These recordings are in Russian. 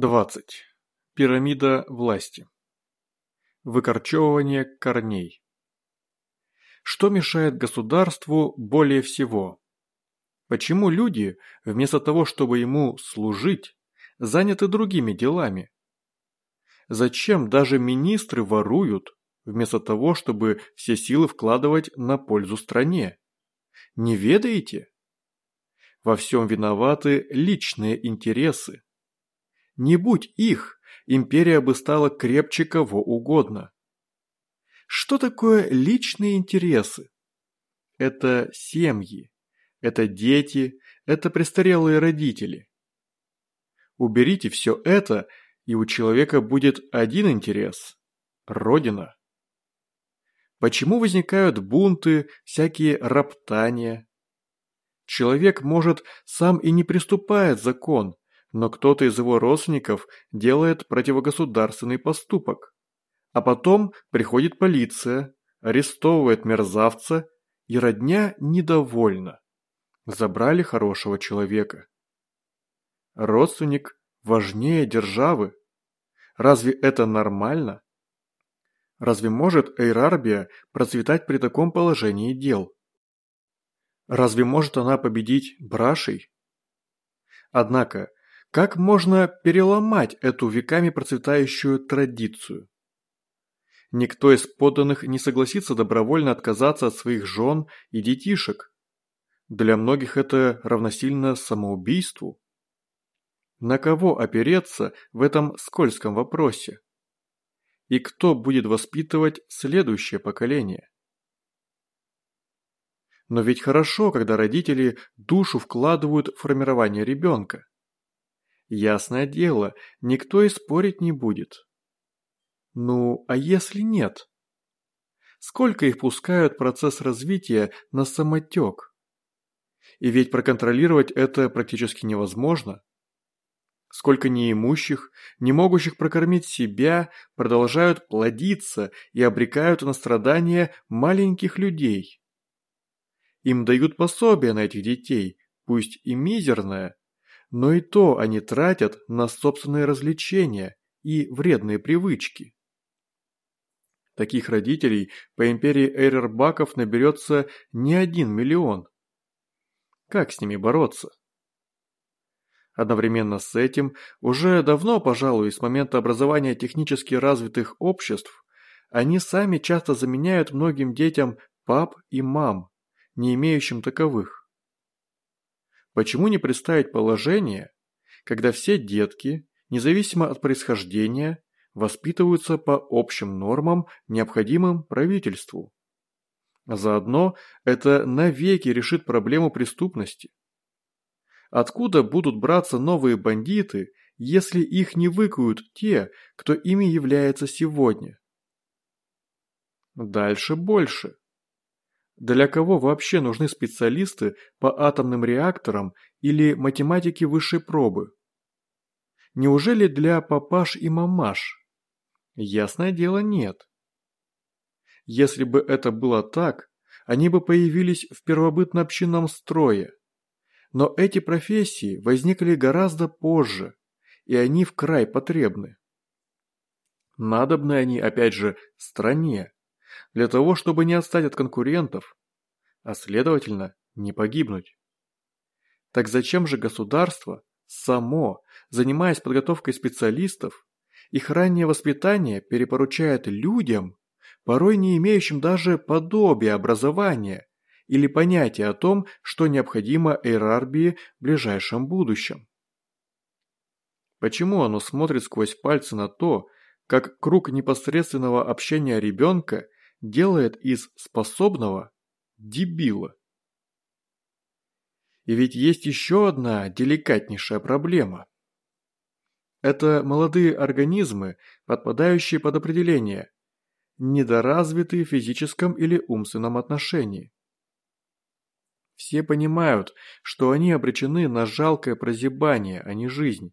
20. Пирамида власти. Выкорчевывание корней. Что мешает государству более всего? Почему люди, вместо того, чтобы ему служить, заняты другими делами? Зачем даже министры воруют, вместо того, чтобы все силы вкладывать на пользу стране? Не ведаете? Во всем виноваты личные интересы не будь их, империя бы стала крепче кого угодно. Что такое личные интересы? Это семьи, это дети, это престарелые родители. Уберите все это, и у человека будет один интерес – Родина. Почему возникают бунты, всякие роптания? Человек, может, сам и не приступает закон, но кто-то из его родственников делает противогосударственный поступок. А потом приходит полиция, арестовывает мерзавца, и родня недовольна. Забрали хорошего человека. Родственник важнее державы. Разве это нормально? Разве может Эйрарбия процветать при таком положении дел? Разве может она победить Брашей? Однако, как можно переломать эту веками процветающую традицию? Никто из подданных не согласится добровольно отказаться от своих жен и детишек. Для многих это равносильно самоубийству. На кого опереться в этом скользком вопросе? И кто будет воспитывать следующее поколение? Но ведь хорошо, когда родители душу вкладывают в формирование ребенка. Ясное дело, никто и спорить не будет. Ну, а если нет? Сколько их пускают процесс развития на самотек? И ведь проконтролировать это практически невозможно. Сколько неимущих, не могущих прокормить себя, продолжают плодиться и обрекают на страдания маленьких людей. Им дают пособие на этих детей, пусть и мизерное, но и то они тратят на собственные развлечения и вредные привычки. Таких родителей по империи Эйрербаков наберется не один миллион. Как с ними бороться? Одновременно с этим, уже давно, пожалуй, с момента образования технически развитых обществ, они сами часто заменяют многим детям пап и мам, не имеющим таковых. Почему не представить положение, когда все детки, независимо от происхождения, воспитываются по общим нормам, необходимым правительству? заодно это навеки решит проблему преступности. Откуда будут браться новые бандиты, если их не выкуют те, кто ими является сегодня? Дальше больше. Для кого вообще нужны специалисты по атомным реакторам или математике высшей пробы? Неужели для папаш и мамаш? Ясное дело, нет. Если бы это было так, они бы появились в первобытно-общинном строе. Но эти профессии возникли гораздо позже, и они в край потребны. Надобны они, опять же, стране, для того, чтобы не отстать от конкурентов, а следовательно, не погибнуть. Так зачем же государство само, занимаясь подготовкой специалистов, их раннее воспитание перепоручает людям, порой не имеющим даже подобия образования или понятия о том, что необходимо Эйрарбии в ближайшем будущем? Почему оно смотрит сквозь пальцы на то, как круг непосредственного общения ребенка делает из способного дебила. И ведь есть еще одна деликатнейшая проблема. Это молодые организмы, подпадающие под определение, недоразвитые в физическом или умственном отношении. Все понимают, что они обречены на жалкое прозябание, а не жизнь,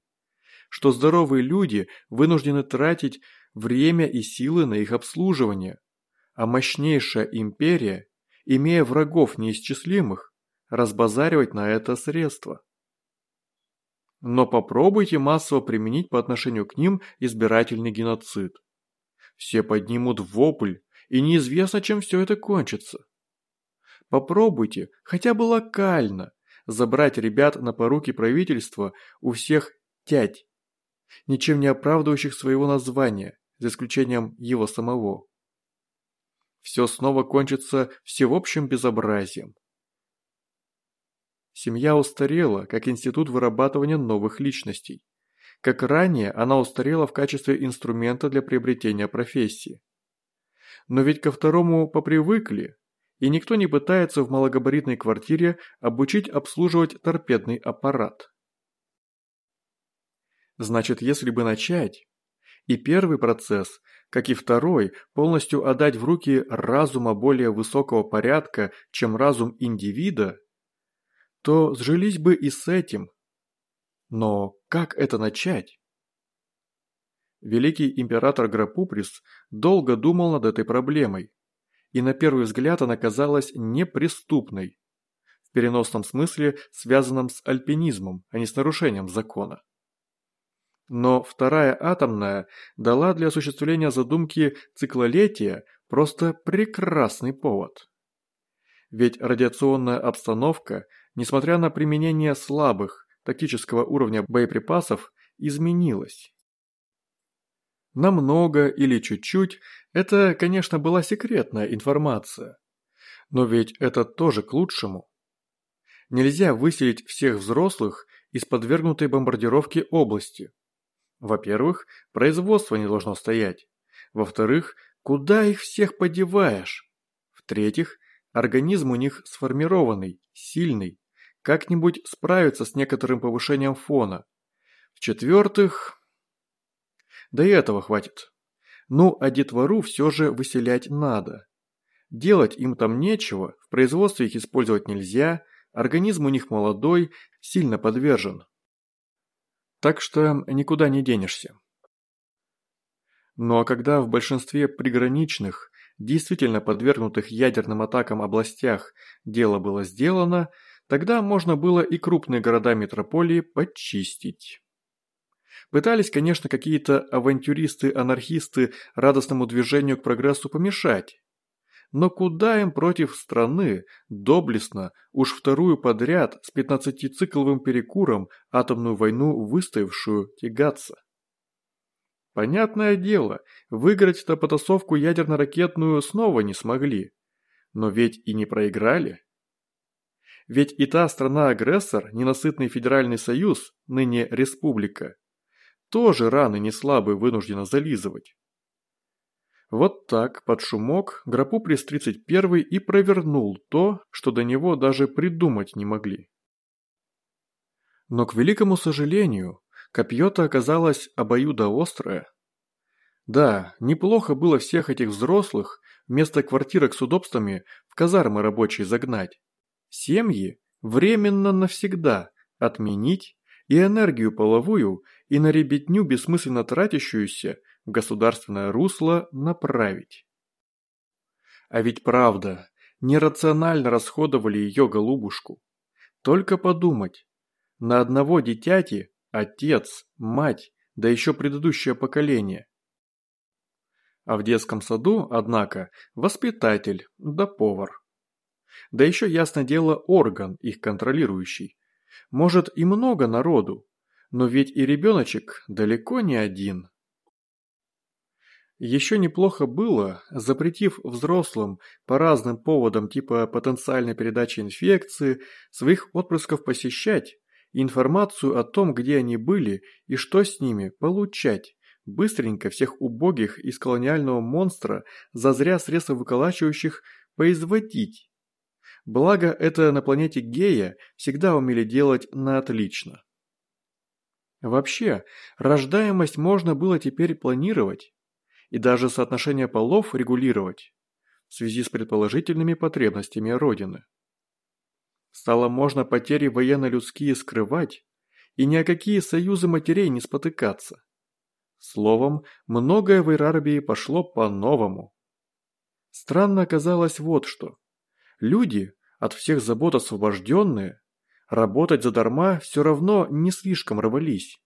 что здоровые люди вынуждены тратить время и силы на их обслуживание, а мощнейшая империя, имея врагов неисчислимых, разбазаривать на это средства. Но попробуйте массово применить по отношению к ним избирательный геноцид. Все поднимут вопль, и неизвестно, чем все это кончится. Попробуйте, хотя бы локально, забрать ребят на поруки правительства у всех тять, ничем не оправдывающих своего названия, за исключением его самого. Все снова кончится всеобщим безобразием. Семья устарела, как институт вырабатывания новых личностей. Как ранее, она устарела в качестве инструмента для приобретения профессии. Но ведь ко второму попривыкли, и никто не пытается в малогабаритной квартире обучить обслуживать торпедный аппарат. Значит, если бы начать, и первый процесс, как и второй, полностью отдать в руки разума более высокого порядка, чем разум индивида, то сжились бы и с этим. Но как это начать? Великий император Грапуприс долго думал над этой проблемой, и на первый взгляд она казалась неприступной, в переносном смысле связанном с альпинизмом, а не с нарушением закона. Но вторая атомная дала для осуществления задумки циклолетия просто прекрасный повод. Ведь радиационная обстановка, несмотря на применение слабых тактического уровня боеприпасов, изменилась. Намного или чуть-чуть – это, конечно, была секретная информация. Но ведь это тоже к лучшему. Нельзя выселить всех взрослых из подвергнутой бомбардировке области. Во-первых, производство не должно стоять. Во-вторых, куда их всех подеваешь? В-третьих, организм у них сформированный, сильный, как-нибудь справится с некоторым повышением фона. В-четвертых, да и этого хватит. Ну, а детвору все же выселять надо. Делать им там нечего, в производстве их использовать нельзя, организм у них молодой, сильно подвержен. Так что никуда не денешься. Ну а когда в большинстве приграничных, действительно подвергнутых ядерным атакам областях дело было сделано, тогда можно было и крупные города метрополии подчистить. Пытались, конечно, какие-то авантюристы-анархисты радостному движению к прогрессу помешать. Но куда им против страны, доблестно, уж вторую подряд с пятнадцатицикловым перекуром атомную войну выстоявшую тягаться? Понятное дело, выиграть-то потасовку ядерно-ракетную снова не смогли. Но ведь и не проиграли. Ведь и та страна-агрессор, ненасытный Федеральный Союз, ныне Республика, тоже раны не слабые вынуждена зализывать. Вот так, под шумок, Грапуприс 31 и провернул то, что до него даже придумать не могли. Но, к великому сожалению, копье-то оказалось обоюдоострое. Да, неплохо было всех этих взрослых вместо квартирок с удобствами в казармы рабочие загнать. Семьи временно навсегда отменить и энергию половую, и на ребятню бессмысленно тратящуюся в государственное русло направить. А ведь правда, нерационально расходовали ее голубушку. Только подумать, на одного дитяти отец, мать, да еще предыдущее поколение. А в детском саду, однако, воспитатель, да повар. Да еще, ясно дело, орган, их контролирующий. Может и много народу, но ведь и ребеночек далеко не один. Еще неплохо было, запретив взрослым по разным поводам типа потенциальной передачи инфекции, своих отпрысков посещать, информацию о том, где они были и что с ними, получать, быстренько всех убогих из колониального монстра, зазря средства выколачивающих, поизводить. Благо, это на планете Гея всегда умели делать на отлично. Вообще, рождаемость можно было теперь планировать и даже соотношение полов регулировать в связи с предположительными потребностями Родины. Стало можно потери военно-людские скрывать и ни о какие союзы матерей не спотыкаться. Словом, многое в Ирарбии пошло по-новому. Странно оказалось вот что. Люди, от всех забот освобожденные, Работать задарма все равно не слишком рвались.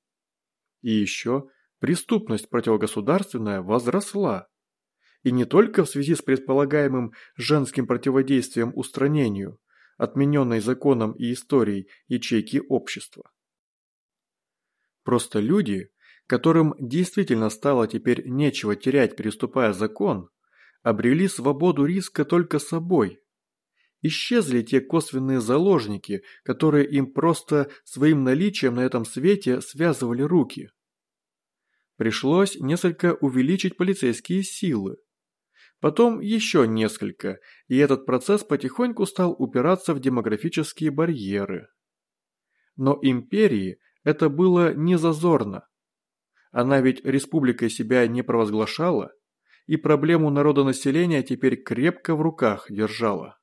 И еще преступность противогосударственная возросла. И не только в связи с предполагаемым женским противодействием устранению, отмененной законом и историей ячейки общества. Просто люди, которым действительно стало теперь нечего терять, переступая закон, обрели свободу риска только собой. Исчезли те косвенные заложники, которые им просто своим наличием на этом свете связывали руки. Пришлось несколько увеличить полицейские силы. Потом еще несколько, и этот процесс потихоньку стал упираться в демографические барьеры. Но империи это было не зазорно. Она ведь республикой себя не провозглашала, и проблему народонаселения теперь крепко в руках держала.